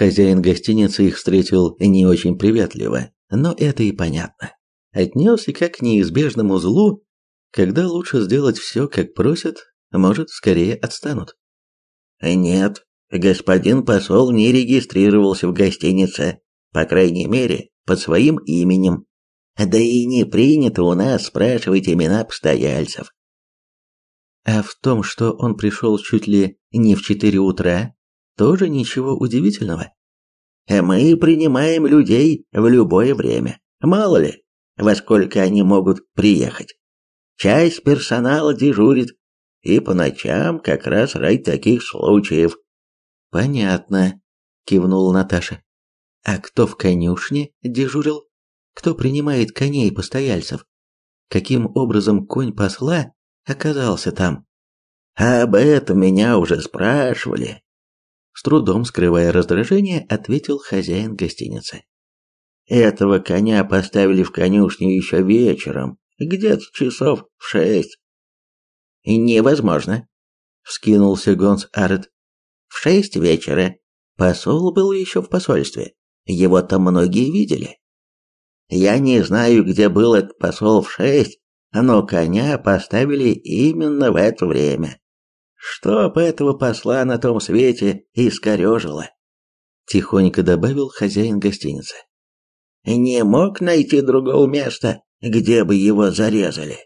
Хозяин гостиницы их встретил не очень приветливо, но это и понятно. Отнесся как к неизбежному злу, когда лучше сделать все, как просят, может, скорее отстанут. Нет, господин посол не регистрировался в гостинице, по крайней мере, под своим именем. Да и не принято у нас спрашивать имена постояльцев. А в том, что он пришел чуть ли не в четыре утра, тоже ничего удивительного. Мы принимаем людей в любое время. Мало ли, во сколько они могут приехать. Часть персонала дежурит, и по ночам как раз ради таких случаев. Понятно, кивнула Наташа. А кто в конюшне дежурил? Кто принимает коней постояльцев? Каким образом конь посла оказался там? Об этом меня уже спрашивали. С трудом скрывая раздражение, ответил хозяин гостиницы. Этого коня поставили в конюшню еще вечером, где-то часов в шесть. Невозможно, вскинулся Гонс Арет. В шесть вечера посол был еще в посольстве. Его там многие видели. Я не знаю, где был этот посол в шесть, но коня поставили именно в это время. Чтоб этого посла на том свете искорежило. Тихонько добавил хозяин гостиницы. Не мог найти другого места, где бы его зарезали.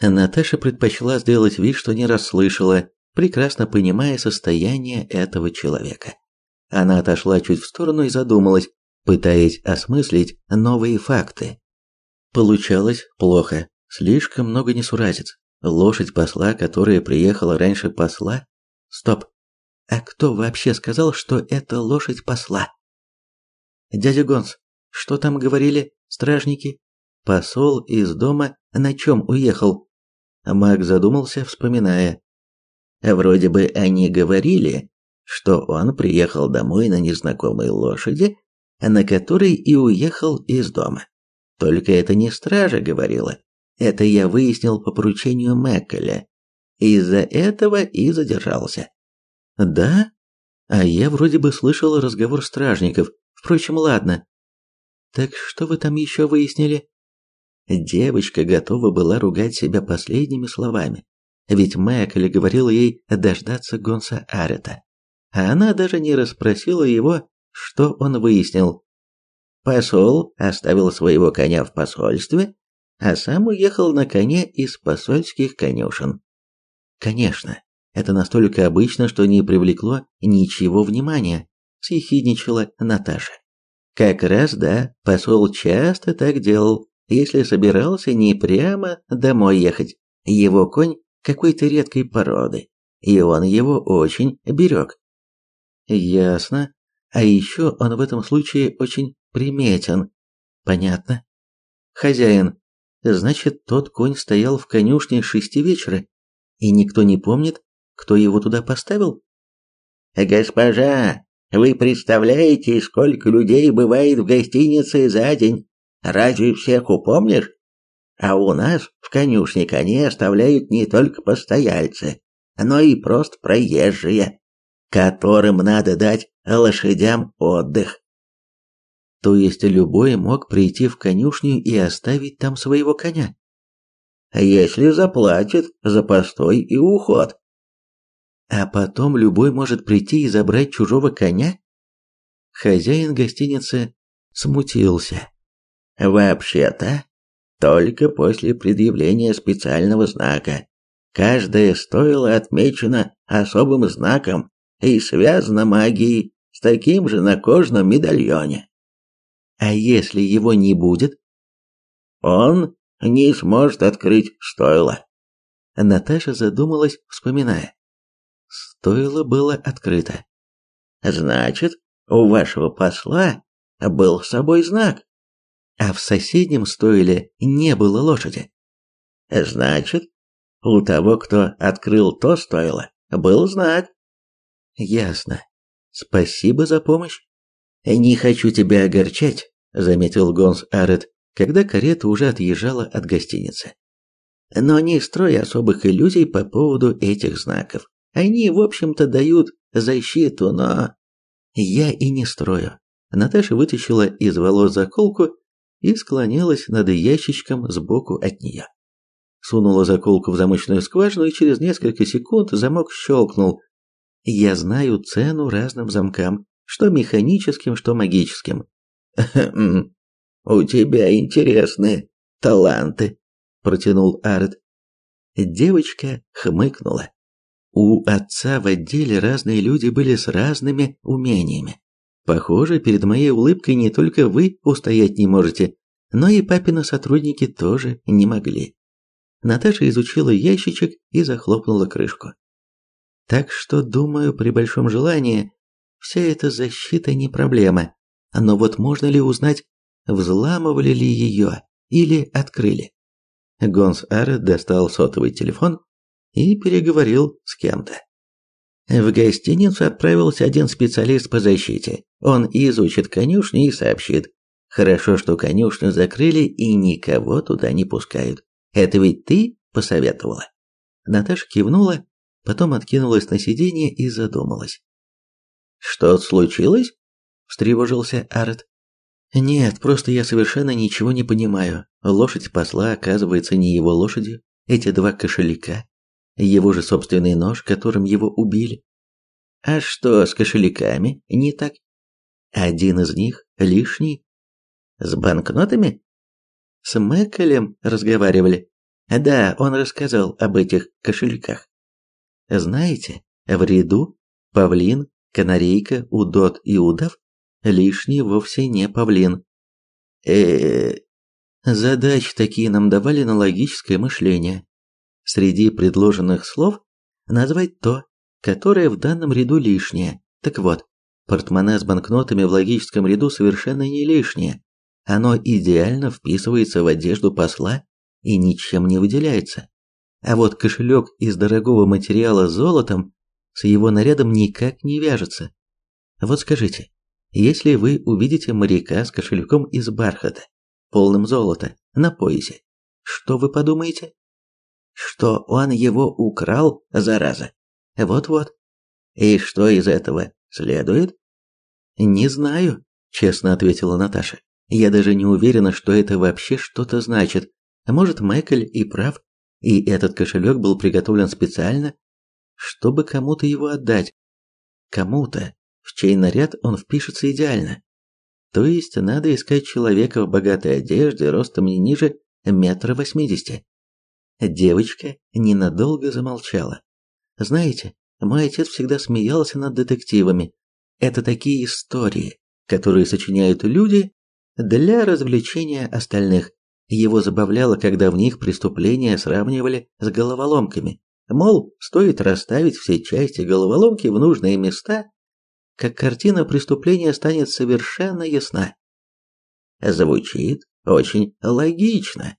Наташа предпочла сделать вид, что не расслышала, прекрасно понимая состояние этого человека. Она отошла чуть в сторону и задумалась, пытаясь осмыслить новые факты. Получалось плохо. Слишком много несуразиц. Лошадь посла, которая приехала раньше посла? Стоп. А кто вообще сказал, что это лошадь посла? Дядя Гонс, что там говорили стражники? Посол из дома на чем уехал? Маг задумался, вспоминая. Вроде бы они говорили, что он приехал домой на незнакомой лошади, на которой и уехал из дома. Только это не стража говорила. Это я выяснил по поручению Мэккеля. Из-за этого и задержался. Да? А я вроде бы слышал разговор стражников. Впрочем, ладно. Так что вы там еще выяснили? Девочка готова была ругать себя последними словами, ведь Мэкли говорил ей дождаться Гонса Арета. А она даже не расспросила его, что он выяснил. Посол оставил своего коня в посольстве, а сам уехал на коне из посольских конюшен. Конечно, это настолько обычно, что не привлекло ничего внимания, съехидничала Наташа. Как раз да, посол часто так делал, если собирался не прямо домой ехать. Его конь какой-то редкой породы, и он его очень берег. Ясно. А еще он в этом случае очень приметен. Понятно. Хозяин, значит, тот конь стоял в конюшне шести вечера, и никто не помнит, кто его туда поставил? Госпожа, вы представляете, сколько людей бывает в гостинице за день? Разве всех упомнишь? А у нас в конюшне коней оставляют не только постояльцы, но и просто проезжие, которым надо дать лошадям отдых. То есть любой мог прийти в конюшню и оставить там своего коня? Если заплатит за постой и уход. А потом любой может прийти и забрать чужого коня? Хозяин гостиницы смутился. Вообще-то, только после предъявления специального знака. Каждое стоило отмечено особым знаком и связано магией с таким же на кожном медальоне. А если его не будет? Он не сможет открыть стойло. Наташа задумалась, вспоминая. Стоило было открыто. Значит, у вашего посла был с собой знак. А в соседнем стойле не было лошади. Значит, у того, кто открыл то стойло, был знак. Ясно. Спасибо за помощь. Не хочу тебя огорчать, заметил Гонс Арет, когда карета уже отъезжала от гостиницы. Но не строй особых иллюзий по поводу этих знаков. Они, в общем-то, дают защиту, но... Я и не строю. Наташа вытащила из волос заколку и склонилась над ящичком сбоку от нее. Сунула заколку в замочную скважину, и через несколько секунд замок щелкнул. Я знаю цену разным замкам, что механическим, что магическим. «У тебя интересные таланты», – протянул Арт. Девочка хмыкнула. У отца в отделе разные люди были с разными умениями. Похоже, перед моей улыбкой не только вы устоять не можете, но и папины сотрудники тоже не могли. Наташа изучила ящичек и захлопнула крышку. Так что, думаю, при большом желании, вся эта защита не проблема. Но вот можно ли узнать, взламывали ли ее или открыли? Гонс Ара достал сотовый телефон и переговорил с кем-то. В гостиницу отправился один специалист по защите. Он изучит конюшню и сообщит. Хорошо, что конюшню закрыли и никого туда не пускают. Это ведь ты посоветовала? Наташа кивнула, потом откинулась на сиденье и задумалась. Что случилось? Встревожился Арт. Нет, просто я совершенно ничего не понимаю. Лошадь посла оказывается не его лошадью. Эти два кошелька его же собственный нож, которым его убили. А что с кошельками не так? Один из них лишний. С банкнотами? С Мэккелем разговаривали. Да, он рассказал об этих кошельках. Знаете, в ряду павлин, канарейка, удот и удав лишний вовсе не павлин. Э, -э задач такие нам давали на логическое мышление среди предложенных слов назвать то, которое в данном ряду лишнее. Так вот, портмоне с банкнотами в логическом ряду совершенно не лишнее. Оно идеально вписывается в одежду посла и ничем не выделяется. А вот кошелек из дорогого материала с золотом с его нарядом никак не вяжется. Вот скажите, если вы увидите моряка с кошельком из бархата, полным золота, на поясе, что вы подумаете? что он его украл, зараза. Вот-вот. И что из этого следует? Не знаю, честно ответила Наташа. Я даже не уверена, что это вообще что-то значит. Может, Мэкль и прав, и этот кошелек был приготовлен специально, чтобы кому-то его отдать. Кому-то, в чей наряд он впишется идеально. То есть надо искать человека в богатой одежде, ростом не ниже метра восьмидесяти. Девочка ненадолго замолчала. Знаете, мой отец всегда смеялся над детективами. Это такие истории, которые сочиняют люди для развлечения остальных. Его забавляло, когда в них преступления сравнивали с головоломками. Мол, стоит расставить все части головоломки в нужные места, как картина преступления станет совершенно ясна. Звучит очень логично.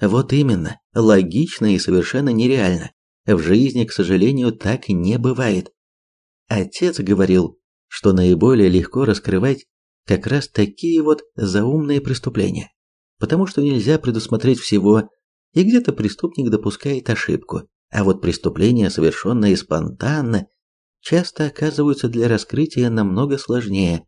Вот именно, логично и совершенно нереально. В жизни, к сожалению, так не бывает. Отец говорил, что наиболее легко раскрывать как раз такие вот заумные преступления, потому что нельзя предусмотреть всего, и где-то преступник допускает ошибку, а вот преступления, совершенные спонтанно, часто оказываются для раскрытия намного сложнее.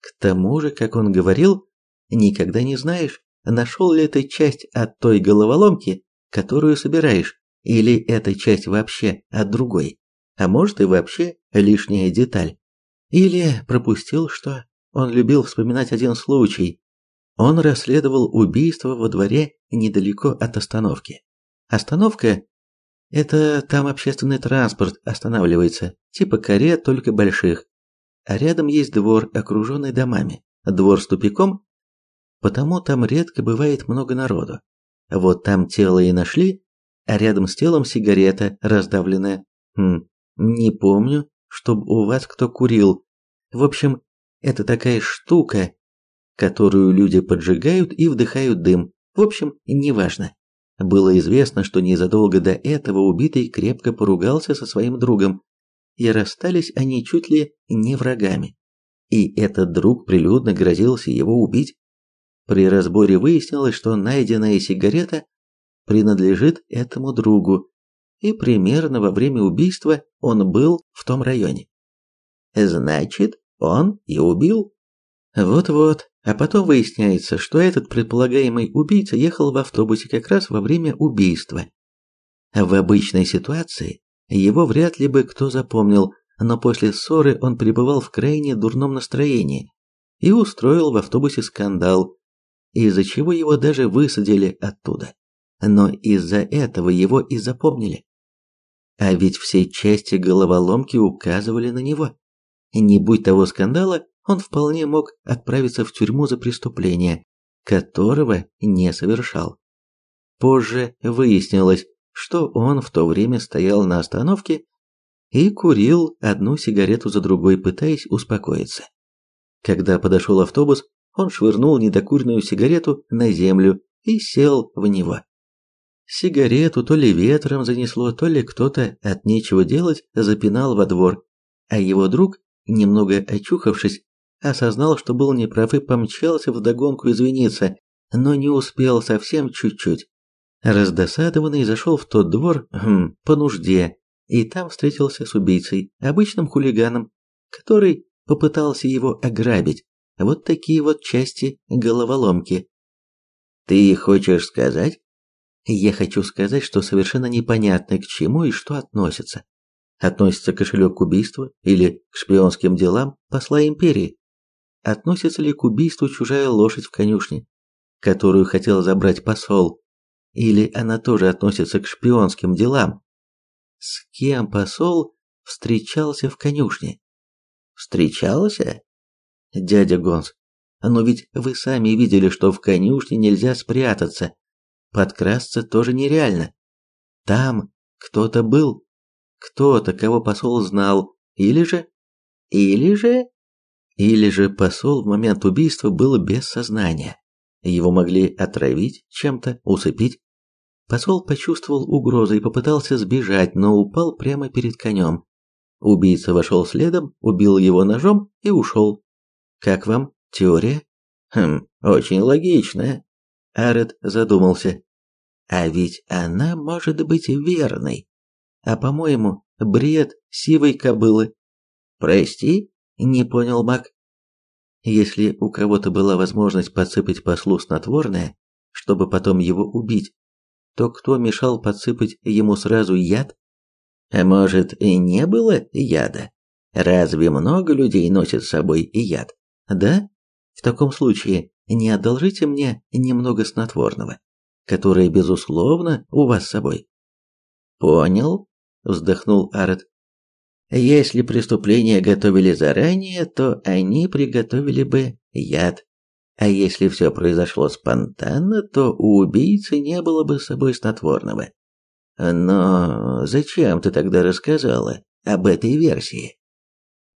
К тому же, как он говорил, никогда не знаешь, нашел ли ты часть от той головоломки, которую собираешь, или эта часть вообще от другой, а может и вообще лишняя деталь. Или пропустил что? Он любил вспоминать один случай. Он расследовал убийство во дворе недалеко от остановки. Остановка – это там общественный транспорт останавливается, типа карет, только больших. А рядом есть двор, окруженный домами. Двор с тупиком потому там редко бывает много народу. Вот там тело и нашли, а рядом с телом сигарета раздавленная. Хм, не помню, чтобы у вас кто курил. В общем, это такая штука, которую люди поджигают и вдыхают дым. В общем, неважно. Было известно, что незадолго до этого убитый крепко поругался со своим другом, и расстались они чуть ли не врагами. И этот друг прилюдно грозился его убить. При разборе выяснилось, что найденная сигарета принадлежит этому другу, и примерно во время убийства он был в том районе. Значит, он и убил. Вот-вот, а потом выясняется, что этот предполагаемый убийца ехал в автобусе как раз во время убийства. В обычной ситуации его вряд ли бы кто запомнил, но после ссоры он пребывал в крайне дурном настроении и устроил в автобусе скандал, из-за чего его даже высадили оттуда. Но из-за этого его и запомнили. А ведь все части головоломки указывали на него. Не будь того скандала, он вполне мог отправиться в тюрьму за преступление, которого не совершал. Позже выяснилось, что он в то время стоял на остановке и курил одну сигарету за другой, пытаясь успокоиться. Когда подошел автобус, он швырнул недокуренную сигарету на землю и сел в него. Сигарету то ли ветром занесло, то ли кто-то от нечего делать запинал во двор, а его друг, немного очухавшись, осознал, что был неправ и помчался вдогонку извиниться, но не успел совсем чуть-чуть. Раздосадованный зашел в тот двор хм, по нужде и там встретился с убийцей, обычным хулиганом, который попытался его ограбить. Вот такие вот части головоломки. Ты хочешь сказать? Я хочу сказать, что совершенно непонятно, к чему и что относится. Относится кошелек к убийству или к шпионским делам посла империи? Относится ли к убийству чужая лошадь в конюшне, которую хотел забрать посол? Или она тоже относится к шпионским делам? С кем посол встречался в конюшне? Встречался? Дядя Гонс, но ведь вы сами видели, что в конюшне нельзя спрятаться. Подкрасться тоже нереально. Там кто-то был. Кто-то, кого посол знал. Или же... Или же... Или же посол в момент убийства был без сознания. Его могли отравить чем-то, усыпить. Посол почувствовал угрозу и попытался сбежать, но упал прямо перед конем. Убийца вошел следом, убил его ножом и ушел. Как вам теория? Хм, очень логичная. Арет задумался. А ведь она может быть верной. А по-моему, бред сивой кобылы. Прости? Не понял Мак. Если у кого-то была возможность подсыпать послу снотворное, чтобы потом его убить, то кто мешал подсыпать ему сразу яд? А может, и не было яда? Разве много людей носят с собой яд? Да? В таком случае не одолжите мне немного снотворного, которое безусловно у вас с собой. Понял, вздохнул Арет. Если преступление готовили заранее, то они приготовили бы яд. А если все произошло спонтанно, то у убийцы не было бы с собой снотворного. Но зачем ты тогда рассказала об этой версии?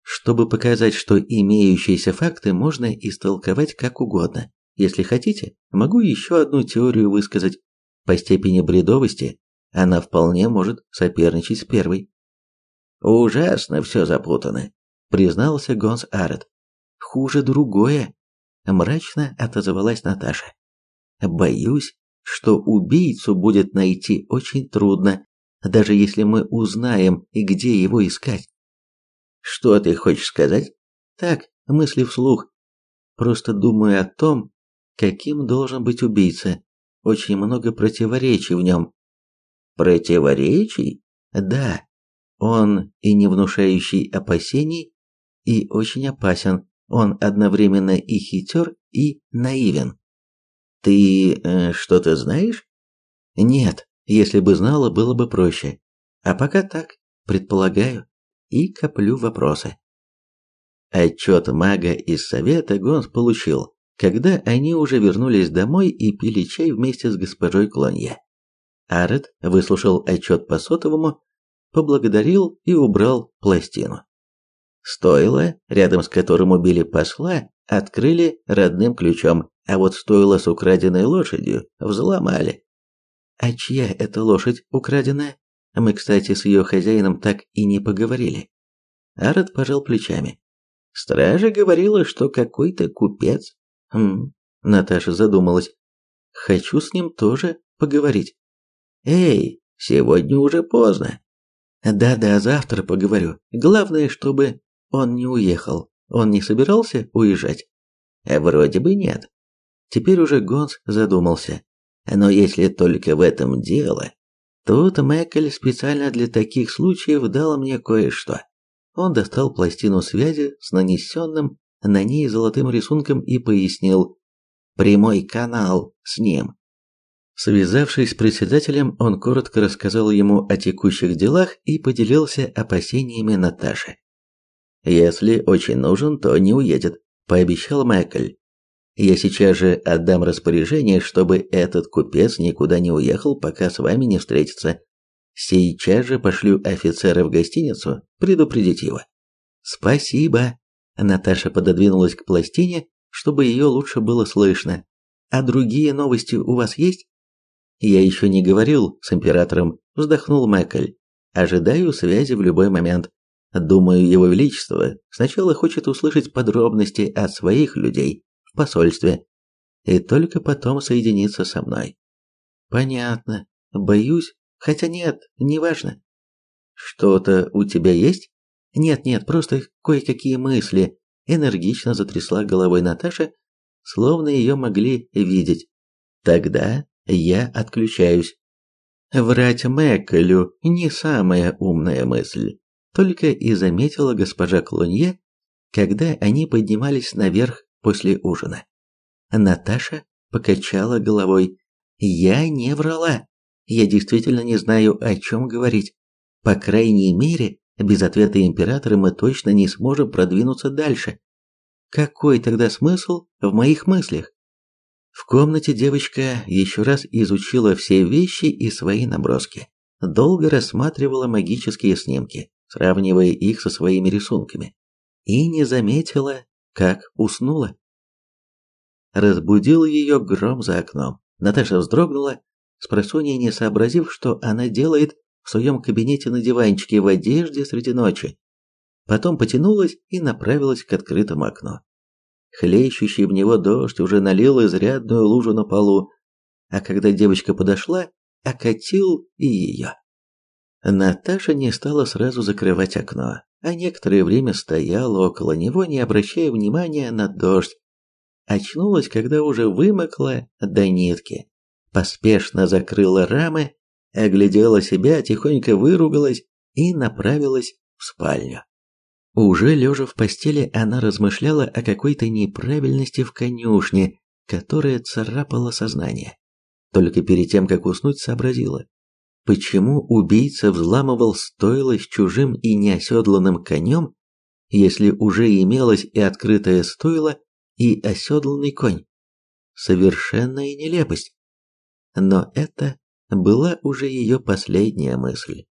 Чтобы показать, что имеющиеся факты можно истолковать как угодно. Если хотите, могу еще одну теорию высказать. По степени бредовости она вполне может соперничать с первой. Ужасно все запутано, признался Гонс Арет. Хуже другое, мрачно отозвалась Наташа. Боюсь, что убийцу будет найти очень трудно, даже если мы узнаем, где его искать. Что ты хочешь сказать? Так, мысли вслух. Просто думаю о том, каким должен быть убийца. Очень много противоречий в нем. Противоречий? Да, он и не внушающий опасений, и очень опасен. Он одновременно и хитер, и наивен. Ты э, что-то знаешь? Нет, если бы знала, было бы проще. А пока так, предполагаю, и коплю вопросы. Отчет мага из совета Гонс получил, когда они уже вернулись домой и пили чай вместе с госпожой Клонье. Арет выслушал отчет по сотовому поблагодарил и убрал пластину. Стоило, рядом с которым убили посла, открыли родным ключом, а вот стоило с украденной лошадью взломали. А чья это лошадь украденная? Мы, кстати, с ее хозяином так и не поговорили. Арат пожал плечами. Стража говорила, что какой-то купец. Хм, Наташа задумалась. Хочу с ним тоже поговорить. Эй, сегодня уже поздно. Да-да, завтра поговорю. Главное, чтобы он не уехал. Он не собирался уезжать? Вроде бы нет. Теперь уже Гонс задумался. Но если только в этом дело, тут Мэккель специально для таких случаев дал мне кое-что. Он достал пластину связи с нанесенным на ней золотым рисунком и пояснил. Прямой канал с ним. Связавшись с председателем, он коротко рассказал ему о текущих делах и поделился опасениями Наташи. «Если очень нужен, то не уедет», – пообещал Мэкль. «Я сейчас же отдам распоряжение, чтобы этот купец никуда не уехал, пока с вами не встретится. Сейчас же пошлю офицера в гостиницу предупредить его». «Спасибо», – Наташа пододвинулась к пластине, чтобы ее лучше было слышно. «А другие новости у вас есть?» Я еще не говорил с императором, вздохнул Мэкль. Ожидаю связи в любой момент. Думаю, его величество сначала хочет услышать подробности от своих людей в посольстве и только потом соединиться со мной. Понятно. Боюсь, хотя нет, неважно. Что-то у тебя есть? Нет, нет, просто кое-какие мысли. Энергично затрясла головой Наташа, словно ее могли видеть. Тогда я отключаюсь. Врать Мэккелю не самая умная мысль, только и заметила госпожа Клонье, когда они поднимались наверх после ужина. Наташа покачала головой. Я не врала. Я действительно не знаю, о чем говорить. По крайней мере, без ответа императора мы точно не сможем продвинуться дальше. Какой тогда смысл в моих мыслях? В комнате девочка еще раз изучила все вещи и свои наброски. Долго рассматривала магические снимки, сравнивая их со своими рисунками. И не заметила, как уснула. Разбудил ее гром за окном. Наташа вздрогнула, спросонья не сообразив, что она делает в своем кабинете на диванчике в одежде среди ночи. Потом потянулась и направилась к открытому окну. Хлещущий в него дождь уже налил изрядную лужу на полу, а когда девочка подошла, окатил и ее. Наташа не стала сразу закрывать окно, а некоторое время стояла около него, не обращая внимания на дождь. Очнулась, когда уже вымокла до нитки. Поспешно закрыла рамы, оглядела себя, тихонько выругалась и направилась в спальню. Уже лежа в постели, она размышляла о какой-то неправильности в конюшне, которая царапала сознание. Только перед тем, как уснуть, сообразила, почему убийца взламывал стойло с чужим и неоседланным конем, если уже имелось и открытое стойло, и оседланный конь. Совершенная нелепость. Но это была уже ее последняя мысль.